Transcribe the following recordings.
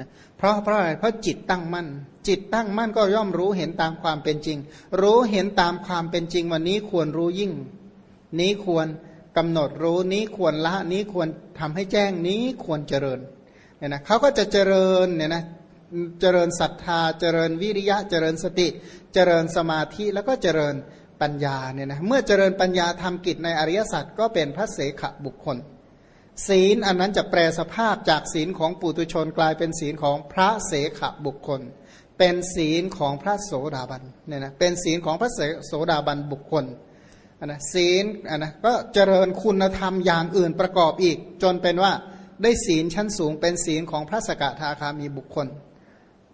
นะเพราะเพราะอะไรเพราะจิตตั้งมั่น จิตตั้งมั่นก็ย่อมรู้เห็นตามความเป็นจริง รู้เห็นตามความเป็นจริงวันนี้ควรรู้ยิ่ง นี้ควรกำหนดรู้นี้ควรละนี้ควรทำให้แจ้งนี้ควรเจริญเนี่ยนะเขาก็จะเจริญเนี่ยนะเจริญศรัทธาเจริญวิริยะเจริญสติ เจริญสมาธิแล้วก็เจริญปัญญาเนี่ยนะเมื่อเจริญปัญญาทำกิจในอริยสัจก็เป็นพระเสขบุคคล ศีลอันนั้นจะแปลสภาพจากศีลของปุตุชนกลายเป็นศีลของพระเสขบุคคล เป็นศีลของพระโสดาบันเนี่ยนะเป็นศีลของพระโสดาบันบุคคลนะศีลนนะก็เจริญคุณธรรมอย่างอื่นประกอบอีก จนเป็นว่าได้ศีลชั้นสูง เป็นศีลของพระสกทาคามีบุคคล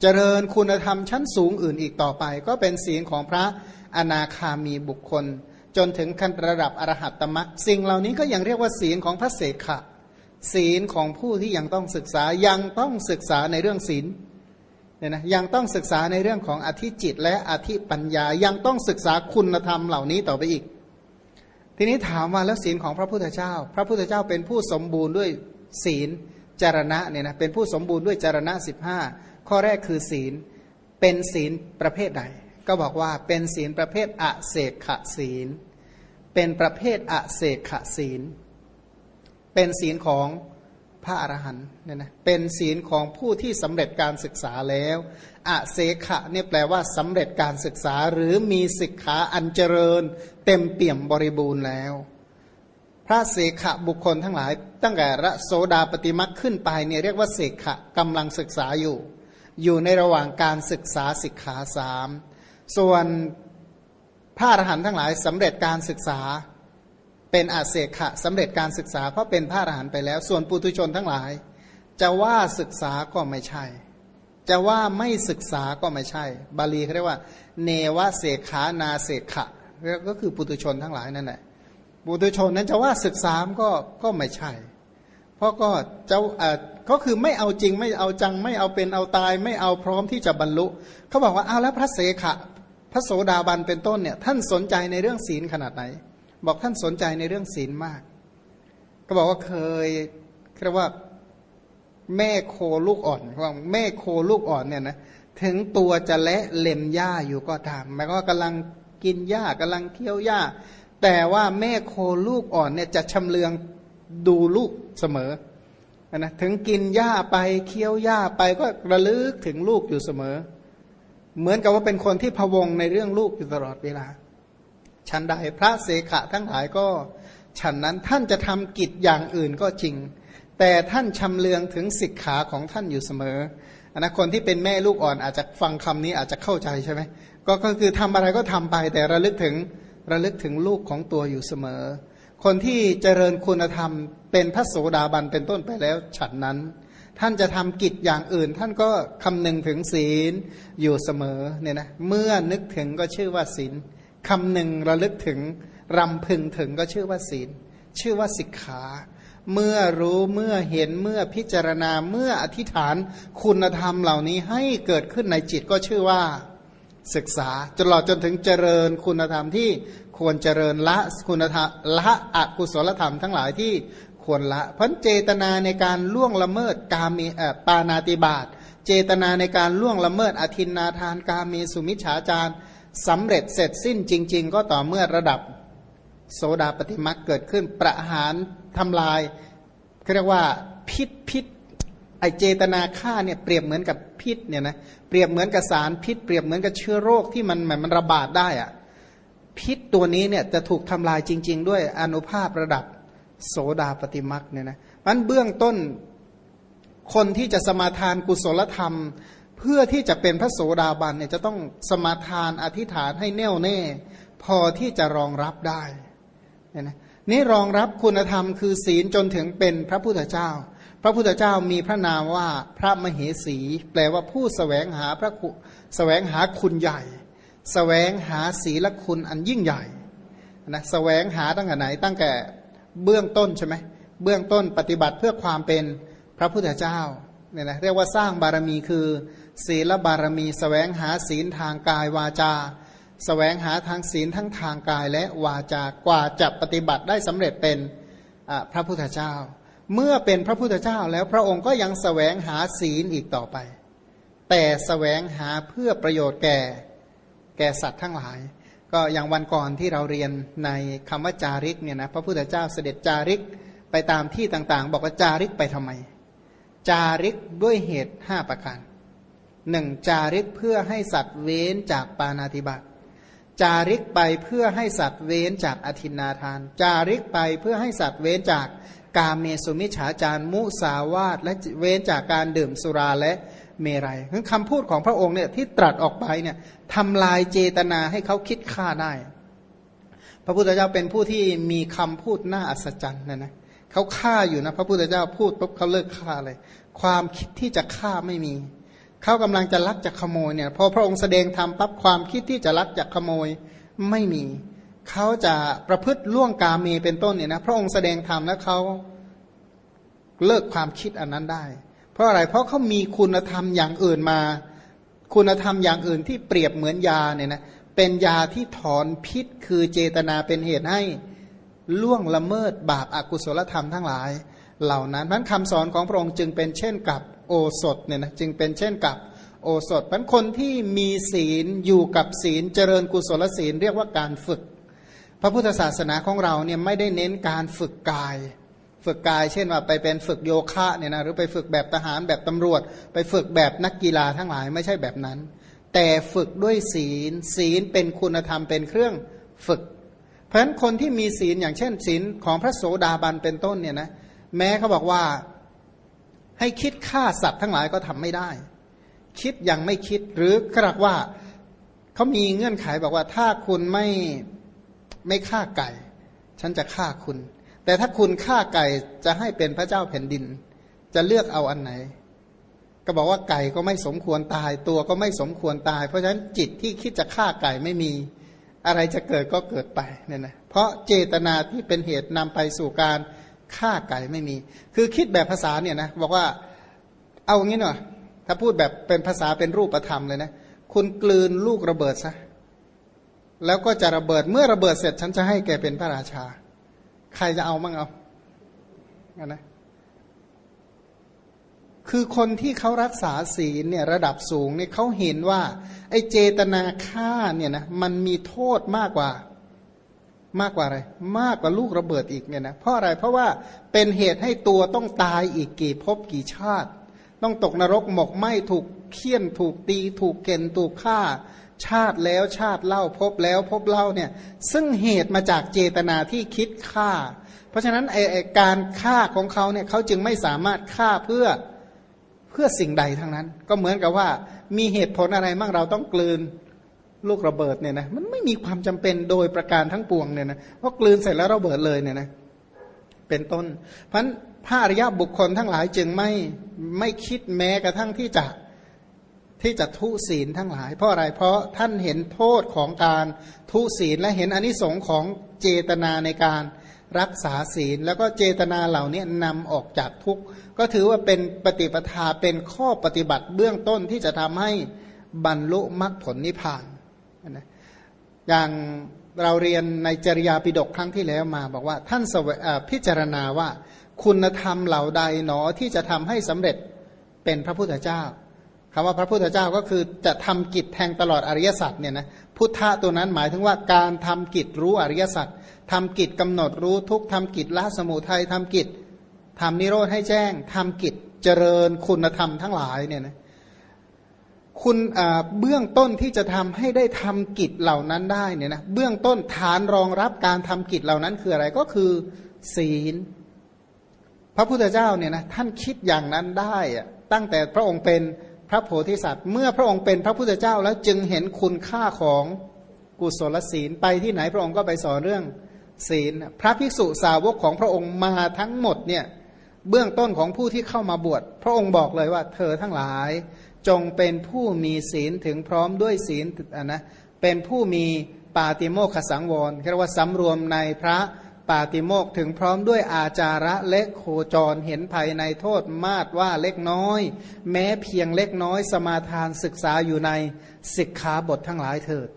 เจริญคุณธรรมชั้นสูงอื่นอีกต่อไป ก็เป็นศีลของพระอนาคามีบุคคล จนถึงขั้นระดับอรหัตตมรรคสิ่งเหล่านี้ก็ยังเรียกว่าศีลของพระเสขะ ศีลของผู้ที่ยังต้องศึกษายังต้องศึกษาในเรื่องศีลเนี่ยนะยังต้องศึกษาในเรื่องของอธิจิต และอธิปัญญายังต้องศึกษาคุณธรรมเหล่านี้ต่อไปอีก ทีนี้ถามว่าแล้วศีลของพระพุทธเจ้า พระพุทธเจ้าเป็นผู้สมบูรณ์ด้วยศีลจารณะเนี่ยนะเป็นผู้สมบูรณ์ด้วยจารณะสิบห้าข้อแรกคือศีลเป็นศีลประเภทใด ก็บอกว่าเป็นศีลประเภทอเสกขศีล เป็นประเภทอเสกขศีล เป็นศีลของพระอรหันต์เนี่ยนะเป็นศีลของผู้ที่สำเร็จการศึกษาแล้วอเสขะเนี่ยแปลว่าสำเร็จการศึกษาหรือมีศิกขาอันเจริญ เต็มเปี่ยมบริบูรณ์แล้ว พระเสขะบุคคลทั้งหลาย ตั้งแต่ระโสดาปฏิมักขึ้นไปเนี่ยเรียกว่าเสขะกำลังศึกษาอยู่ อยู่ในระหว่างการศึกษาศิกขาสามส่วนพระอรหันต์ทั้งหลายสำเร็จการศึกษา เป็นอาเสขะสำเร็จการศึกษาเพราะเป็นพระอรหันต์ไปแล้ว ส่วนปุถุชนทั้งหลาย จะว่าศึกษาก็ไม่ใช่ จะว่าไม่ศึกษาก็ไม่ใช่ บาลีเขาเรียกว่า เนวเสขานาเสขะก็คือปุถุชนทั้งหลายนั่นแหละปุถุชนนั้นจะว่าศึกษาก็ก็ไม่ใช่ เพราะก็เจ้าก็คือไม่เอาจริงไม่เอาจังไม่เอาเป็นเอาตาย ไม่เอาพร้อมที่จะบรรลุ เขาบอกว่าเอาแล้วพระเสขะ พระโสดาบันเป็นต้นเนี่ยท่านสนใจในเรื่องศีลขนาดไหน บอกท่านสนใจในเรื่องศีลมาก ก็บอกว่าเคยเรียกว่าแม่โคลูกอ่อนว่าแม่โคลูกอ่อนเนี่ยนะถึงตัวจะและเล็มหญ้าอยู่ก็ตามหมายก็กำลังกินหญ้ากำลังเคี้ยวหญ้า แต่ว่าแม่โคลูกอ่อนเนี่ยจะชำเลืองดูลูกเสมอนะถึงกินหญ้าไปเคี้ยวหญ้าไปก็ระลึกถึงลูกอยู่เสมอ เหมือนกับว่าเป็นคนที่พวงในเรื่องลูกอยู่ตลอดเวลา ฉันใดพระเสขะทั้งหลายก็ฉันนั้นท่านจะทำกิจอย่างอื่นก็จริง แต่ท่านชำเลืองถึงสิกขาของท่านอยู่เสมออนนะคนที่เป็นแม่ลูกอ่อนอาจจะฟังคำนี้อาจจะเข้าใจใช่ไหมก็ก็คือทำอะไรก็ทำไปแต่ระลึกถึงระลึกถึงลูกของตัวอยู่เสมอ คนที่เจริญคุณธรรม เป็นพระโสดาบันเป็นต้นไปแล้ว ฉันนั้น ท่านจะทำกิจอย่างอื่น ท่านก็คำนึงถึงศีลอยู่เสมอเนี่ยนะเมื่อนึกถึงก็ชื่อว่าศีล คำหนึ่งระลึกถึงรำพึงถึงก็ชื่อว่าศีล ชื่อว่าสิกขา เมื่อรู้เมื่อเห็นเมื่อพิจารณาเมื่ออธิษฐานคุณธรรมเหล่านี้ให้เกิดขึ้นในจิตก็ชื่อว่าศึกษาจนหลอดจนถึงเจริญคุณธรรมที่ควรเจริญละคุณธรรมละอกุศลธรรมทั้งหลายที่ควรละพันเจตนาในการล่วงละเมิดกามีปานาติบาตเจตนาในการล่วงละเมิดอธินนาทานกามีสุมิฉาจาร สำเร็จเสร็จสิ้นจริง ๆ ก็ต่อเมื่อระดับโสดาปฏิมักเกิดขึ้นประหารทำลายเรียกว่าพิษพิษไอเจตนาฆ่าเนี่ยเปรียบเหมือนกับพิษเนี่ยนะเปรียบเหมือนกับสารพิษ เปรียบเหมือนกับเชื้อโรคที่มันมันระบาดได้อะพิษตัวนี้เนี่ยจะถูกทำลายจริง ๆ ด้วยอนุภาพระดับโสดาปฏิมักเนี่ยนะมันเบื้องต้นคนที่จะสมาทานกุศลธรรม เพื่อที่จะเป็นพระโสดาบันเนี่ยจะต้องสมาทานอธิษฐานให้แน่วแน่ พอที่จะรองรับได้เนี่ยนะนี่รองรับคุณธรรมคือศีลจนถึงเป็นพระพุทธเจ้า พระพุทธเจ้ามีพระนามว่าพระมเหสี แปลว่าผู้สแสวงหาพระสแสวงหาคุณใหญ่สแสวงหาศีลคุณอันยิ่งใหญ่นะสแสวงหาตั้งแต่ไหนตั้งแต่เบื้องต้นใช่ไหมเบื้องต้นปฏิบัติเพื่อความเป็นพระพุทธเจ้า เนี่ยนะเรียกว่าสร้างบารมีคือ ศีลบารมีสแสวงหาศีลทางกายวาจาสแสวงหาทางศีลทั้งทางกายและวาจากว่าจะปฏิบัติได้สำเร็จเป็นพระพุทธเจ้า เมื่อเป็นพระพุทธเจ้าแล้วพระองค์ก็ยังสแสวงหาศีลอีกต่อไป แต่สแสวงหาเพื่อประโยชน์แก่แก่สัตว์ทั้งหลาย ก็อย่างวันก่อนที่เราเรียนในคำว่าจาริกเนี่ยนะพระพุทธเจ้าเสด็จจาริกไปตามที่ต่างๆ บอกว่าจาริกไปทำไม จาริกด้วยเหตุห้าประการหนึ่งจาริกเพื่อให้สัตว์เว้นจากปานาติบาตจาริกไปเพื่อให้สัตว์เว้นจากอธินาทาน จาริกไปเพื่อให้สัตว์เว้นจากกาเมสุมิฉาจารมุสาวาตและเว้นจากการดื่มสุราและเมรัยคือคำพูดของพระองค์เนี่ยที่ตรัสออกไปเนี่ยทำลายเจตนาให้เขาคิดฆ่าได้ พระพุทธเจ้าเป็นผู้ที่มีคำพูดน่าอัศจรรย์นะนะ เขาฆ่าอยู่นะ พระพุทธเจ้าพูดปุ๊บเขาเลิกฆ่าเลย ความคิดที่จะฆ่าไม่มี เขากำลังจะลักจะขโมยเนี่ยพอพระองค์แสดงธรรมปั๊บความคิดที่จะลักจะขโมยไม่มี เขาจะประพฤติล่วงกาเมเป็นต้นเนี่ยนะพระองค์แสดงธรรมแล้วเขาเลิกความคิดอันนั้นได้ เพราะอะไรเพราะเขามีคุณธรรมอย่างอื่นมา คุณธรรมอย่างอื่นที่เปรียบเหมือนยาเนี่ยนะเป็นยาที่ถอนพิษคือเจตนาเป็นเหตุให้ ล่วงละเมิดบาปอากุศลธรรมทั้งหลาย เหล่านั้นนั้นคำสอนของพระองค์จึงเป็นเช่นกับโอสถเนี่ยนะจึงเป็นเช่นกับโอสถพันคนที่มีศีลอยู่กับศีลเจริญกุศลศีลเรียกว่าการฝึก พระพุทธศาสนาของเราเนี่ยไม่ได้เน้นการฝึกกาย ฝึกกาย เช่นว่าไปเป็นฝึกโยคะเนี่ยนะหรือไปฝึกแบบทหารแบบตำรวจ ไปฝึกแบบนักกีฬาทั้งหลายไม่ใช่แบบนั้น แต่ฝึกด้วยศีล ศีลเป็นคุณธรรมเป็นเครื่องฝึก ราะฉะนั้นคนที่มีศีลอย่างเช่นศีลของพระโสดาบันเป็นต้นเนี่ยนะแม้เขาบอกว่าให้คิดฆ่าสัตว์ทั้งหลายก็ทำไม่ได้ คิดยังไม่คิดหรือกระว่าเขามีเงื่อนไขบอกว่าถ้าคุณไม่ไม่ฆ่าไก่ ฉันจะฆ่าคุณ แต่ถ้าคุณฆ่าไก่จะให้เป็นพระเจ้าแผ่นดิน จะเลือกเอาอันไหน ก็บอกว่าไก่ก็ไม่สมควรตาย ตัวก็ไม่สมควรตาย เพราะฉะนั้นจิตที่คิดจะฆ่าไก่ไม่มี อะไรจะเกิดก็เกิดไปเนี่ยนะเพราะเจตนาที่เป็นเหตุนำไปสู่การฆ่าไก่ไม่มี คือคิดแบบภาษาเนี่ยนะบอกว่าเอางี้หน่อยถ้าพูดแบบเป็นภาษาเป็นรูปธรรมเลยนะคุณกลืนลูกระเบิดซะแล้วก็จะระเบิดเมื่อระเบิดเสร็จฉันจะให้แกเป็นพระราชา ใครจะเอามั่งเอานนะ คือคนที่เขารักษาศีลเนี่ยระดับสูงเนี่ยเขาเห็นว่า ไอ้เจตนาฆ่าเนี่ยนะมันมีโทษมากกว่ามากกว่าอะไร มากกว่าลูกระเบิดอีกเนี่ยนะเพราะอะไรเพราะว่าเป็นเหตุให้ตัวต้องตายอีกกี่ภพกี่ชาติ ต้องตกนรกหมกไหมถูกเคี่ยนถูกตี ถูกเกณฑ์ถูกฆ่า ชาติแล้วชาติเล่าพบแล้วพบเล่าเนี่ย ซึ่งเหตุมาจากเจตนาที่คิดฆ่า เพราะฉะนั้นไอการฆ่าของเขาเนี่ยเขาจึงไม่สามารถฆ่าเพื่อ พื่อสิ่งใดทั้งนั้น ก็เหมือนกับว่า มีเหตุผลอะไรมั่งเราต้องกลืนลูกระเบิดเนี่ยนะมันไม่มีความจำเป็นโดยประการทั้งปวงเนี่ยนะเพราะกลืนเสร็จแล้วระเบิดเลยเนี่ยนะเป็นต้น เพราะพระอริยบุคคลทั้งหลายจึงไม่ไม่คิดแม้กระทั่งที่จะที่จะทุศีลทั้งหลาย เพราะอะไรเพราะท่านเห็นโทษของการทุศีลและเห็นอนิสงค์ของเจตนาในการ รักษาศีล แล้วก็เจตนาเหล่านี้นำออกจากทุกข์ ก็ถือว่าเป็นปฏิปทาเป็นข้อปฏิบัติเบื้องต้นที่จะทำให้บรรลุมรรคผลนิพพานนะอย่างเราเรียนในจริยาปิฎกครั้งที่แล้วมา บอกว่าท่านพิจารณาว่า คุณธรรมเหล่าใดหนอที่จะทำให้สำเร็จเป็นพระพุทธเจ้า คำว่าพระพุทธเจ้าก็คือจะทำกิจแทงตลอดอริยสัจเนี่ยนะพุทธะตัวนั้นหมายถึงว่าการทำกิจรู้อริยสัจทำกิจกำหนดรู้ทุกทำกิจละสมุทัยทำกิจทำนิโรธให้แจ้งทำกิจเจริญคุณธรรมทั้งหลายเนี่ยนะคุณเบื้องต้นที่จะทำให้ได้ทำกิจเหล่านั้นได้เนี่ยนะเบื้องต้นฐานรองรับการทำกิจเหล่านั้นคืออะไรก็คือศีล พระพุทธเจ้าเนี่ยนะท่านคิดอย่างนั้นได้อะตั้งแต่พระองค์เป็น พระโพธิสัตว์ เมื่อพระองค์เป็นพระพุทธเจ้าแล้วจึงเห็นคุณค่าของกุศลศีลไปที่ไหนพระองค์ก็ไปสอนเรื่องศีล พระภิกษุสาวกของพระองค์มาทั้งหมดเนี่ยเบื้องต้นของผู้ที่เข้ามาบวชพระองค์บอกเลยว่า เธอทั้งหลาย จงเป็นผู้มีศีลถึงพร้อมด้วยศีลนะเป็นผู้มีปาติโมขสังวรเรียกว่าสำรวมในพระ ปาติโมกถึงพร้อมด้วยอาจาระและโคจรเห็นภัยในโทษมาดว่าเล็กน้อย แม้เพียงเล็กน้อยสมาทานศึกษาอยู่ในศิกขาบททั้งหลายเถิด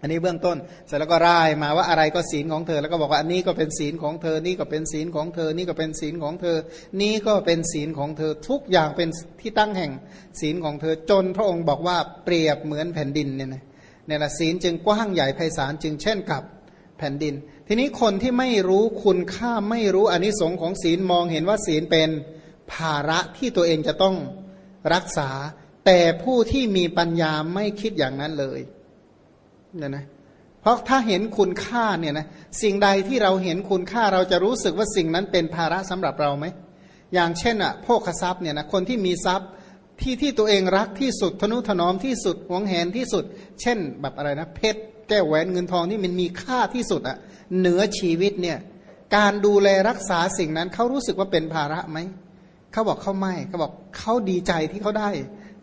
อันนี้เบื้องต้นเสร็จแล้วก็ร่ายมาว่าอะไรก็ศีลของเธอ แล้วก็บอกว่าอันนี้ก็เป็นศีลของเธอ นี่ก็เป็นศีลของเธอ นี่ก็เป็นศีลของเธอ นี่ก็เป็นศีลของเธอ ทุกอย่างเป็นที่ตั้งแห่งศีลของเธอจนพระองค์บอกว่าเปรียบเหมือนแผ่นดินเนี่ยนะเนี่ยนะศีลจึงกว้างใหญ่ไพศาลจึงเช่นกับ ผ่นดิน ทีนี้คนที่ไม่รู้คุณค่าไม่รู้อนิสงค์ของศีลมองเห็นว่าศีลเป็นภาระที่ตัวเองจะต้องรักษา แต่ผู้ที่มีปัญญาไม่คิดอย่างนั้นเลยเนี่ยนะเพราะถ้าเห็นคุณค่าเนี่ยนะสิ่งใดที่เราเห็นคุณค่าเราจะรู้สึกว่าสิ่งนั้นเป็นภาระสำหรับเราไหมอย่างเช่นอะโภคทรัพย์เนี่ยนะคนที่มีทรัพย์ที่ที่ตัวเองรักที่สุดทนุถนอมที่สุดหวงแหนที่สุด เช่นแบบอะไรนะเพชร แก้วแหวนเงินทองที่มันมีค่าที่สุดอะเหนือชีวิตเนี่ยการดูแลรักษาสิ่งนั้นเขารู้สึกว่าเป็นภาระไหมเขาบอกเขาไม่เขาบอกเขาดีใจที่เขาได้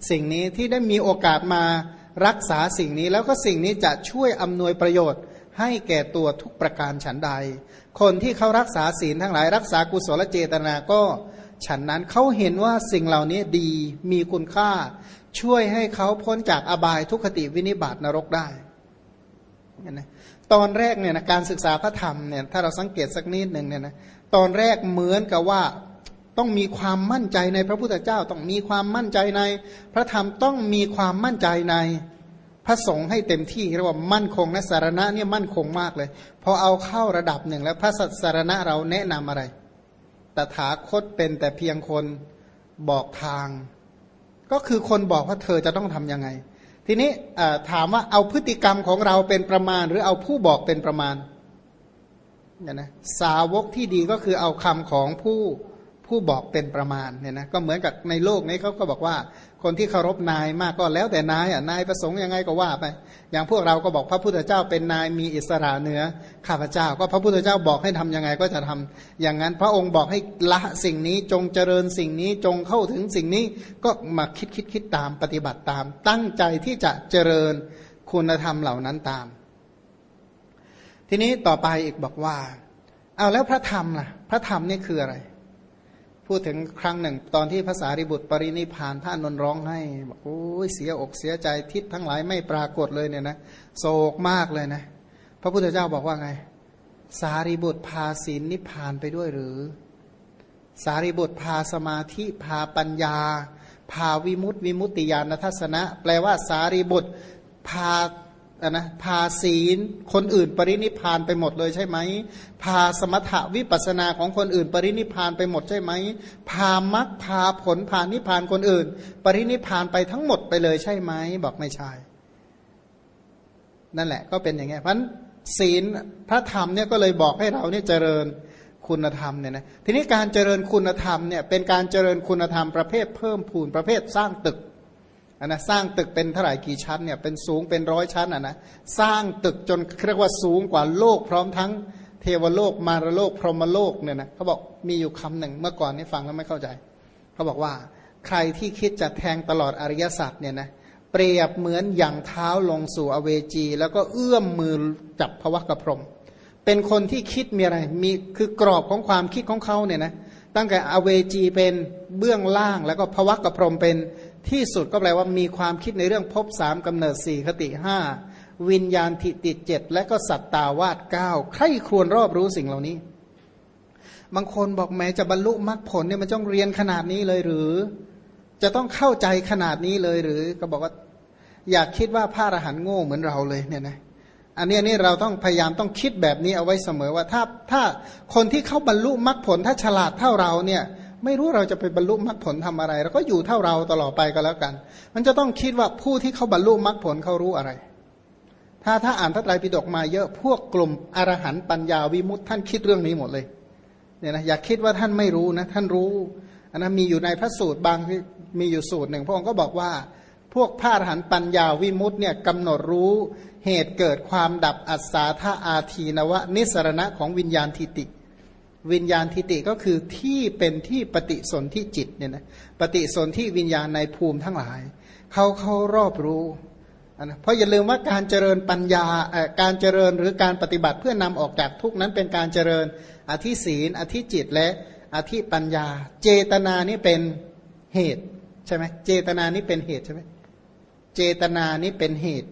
สิ่งนี้ที่ได้มีโอกาสมารักษาสิ่งนี้แล้วก็สิ่งนี้จะช่วยอำนวยประโยชน์ ให้แก่ตัวทุกประการฉันใด คนที่เขารักษาศีลทั้งหลาย รักษากุศลเจตนาก็ฉันนั้นเขาเห็นว่าสิ่งเหล่านี้ดีมีคุณค่า ช่วยให้เขาพ้นจากอบายทุกขติวินิบาตนรกได้ นะตอนแรกเนี่ยนะการศึกษาพระธรรมเนี่ยถ้าเราสังเกตสักนิดหนึ่งเนี่ยนะตอนแรกเหมือนกับว่าต้องมีความมั่นใจในพระพุทธเจ้า ต้องมีความมั่นใจใน พระธรรมต้องมีความมั่นใจในพระสงฆ์ให้เต็มที่เรียกว่ามั่นคงนะสารณะเนี่ยมั่นคงมากเลยพอเอาเข้าระดับหนึ่งแล้วพระสารณะเราแนะนำอะไร ตถาคตเป็นแต่เพียงคนบอกทาง ก็คือคนบอกว่าเธอจะต้องทํำยังไง ทีนี้ถามว่าเอาพฤติกรรมของเราเป็นประมาณ หรือเอาผู้บอกเป็นประมาณเนี่ยนะสาวกที่ดีก็คือเอาคำของผู้ ผู้บอกเป็นประมาณเนี่ยนะก็เหมือนกับในโลกนี้เขาก็บอกว่า คนที่เคารพนายมากก็แล้วแต่นายอะนายประสงค์ยังไงก็ว่าไป อย่างพวกเราก็บอกพระพุทธเจ้าเป็นนายมีอิสระเหนือข้าพเจ้า ก็พระพุทธเจ้าบอกให้ทํำยังไงก็จะทำอย่างนั้นพระองค์บอกให้ละสิ่งนี้จงเจริญสิ่งนี้จงเข้าถึงสิ่งนี้ก็มาคิดคิดคิดตามปฏิบัติตาม ตั้งใจที่จะเจริญคุณธรรมเหล่านั้นตาม ทีนี้ต่อไปอีกบอกว่า เอาแล้วพระธรรมล่ะ พระธรรมนี่คืออะไร พูดถึงครั้งหนึ่ง ตอนที่ภาษาริบุตรปรินิพานท่านนนร้องให้บอกโอ้ยเสียอกเสียใจทิศทั้งหลายไม่ปรากฏเลยเนี่ยนะโศกมากเลยนะพระพุทธเจ้าบอกว่าไง สารีบุตรพาศีลนิพานไปด้วยหรือ สารีบุตรพาสมาธิพาปัญญา พาวิมุตติวิมุตติญาณทัศนะ แปลว่าสารีบุตรพา นะพาศีลคนอื่นปรินิพานไปหมดเลยใช่ไหม พาสมถะวิปัสนาของคนอื่น ปรินิพานไปหมดใช่ไหม พามรรคพาผลพานิพานคนอื่น ปรินิพานไปทั้งหมดไปเลยใช่ไหม บอกไม่ใช่ นั่นแหละก็เป็นอย่างเงี้ยเพราะศีลพระธรรมเนี่ยก็เลยบอกให้เราเนี่ยเจริญคุณธรรมเนี่ยนะทีนี้การเจริญคุณธรรมเนี่ยเป็นการเจริญคุณธรรมประเภทเพิ่มพูนประเภทสร้างตึก อันนะสร้างตึกเป็นเท่าไหร่กี่ชั้นเนี่ยเป็นสูงเป็นร้อยชั้นอะนะสร้างตึกจนเรียกว่าสูงกว่าโลกพร้อมทั้งเทวโลกมารโลกพรหมโลกเนี่ยนะเขาบอกมีอยู่คำหนึ่งเมื่อก่อนนี่ฟังแล้วไม่เข้าใจ เขาบอกว่าใครที่คิดจะแทงตลอดอริยสัจเนี่ยนะเปรียบเหมือนอย่างเท้าลงสู่อเวจี แล้วก็เอื้อมมือจับพระวกพรมเป็นคนที่คิดมีอะไรมีคือกรอบของความคิดของเขาเนี่ยนะตั้งแต่อเวจีเป็นเบื้องล่างแล้วก็พระวกพรมเป็น ที่สุดก็แปลว่ามีความคิดในเรื่องพบสามกำเนิดสี่คติห้าวิญญาณทิติเจ็ดและก็สัตตาวาดเก้าใครควรรอบรู้สิ่งเหล่านี้ บางคนบอกแม้จะบรรลุมรรคผลเนี่ยมันต้องเรียนขนาดนี้เลยหรือ จะต้องเข้าใจขนาดนี้เลยหรือ ก็บอกว่า อยากคิดว่าพระอรหันต์โง่เหมือนเราเลยเนี่ยนะอันนี้นี่เราต้องพยายามต้องคิดแบบนี้เอาไว้เสมอว่าถ้าถ้าคนที่เขาบรรลุมรรคผลถ้าฉลาดเท่าเราเนี่ย ไม่รู้เราจะไปบรรลุมรรคผลทำอะไรเราก็อยู่เท่าเราตลอดไปก็แล้วกัน มันจะต้องคิดว่าผู้ที่เขาบรรลุมรรคผลเขารู้อะไร ถ้าถ้าอ่านพระไตรปิฎกมาเยอะพวกกลุ่มอรหันต์ปัญญาวิมุตต์ท่านคิดเรื่องนี้หมดเลยเนี่ยนะอย่าคิดว่าท่านไม่รู้นะท่านรู้อันนั้นมีอยู่ในพระสูตรบางที่มีอยู่สูตรหนึ่งพระองค์ก็บอกว่า พวกพระอรหันต์ปัญญาวิมุตต์เนี่ยกำหนดรู้เหตุเกิดความดับอัศาธาอาทีนวะนิสรณะของวิญญาณทิติ วิญญาณทิติก็คือที่เป็นที่ปฏิสนธิจิตเนี่ยนะปฏิสนธิวิญญาณในภูมิทั้งหลายเขาเขารอบรู้นะเพราะอย่าลืมว่าการเจริญปัญญาการเจริญหรือการปฏิบัติเพื่อนำออกจากทุกนั้นเป็นการเจริญอธิศีลอธิจิตและอธิปัญญา เจตนานี่เป็นเหตุใช่ไหมเจตนานี่เป็นเหตุใช่ไหมเจตนานี่เป็นเหตุ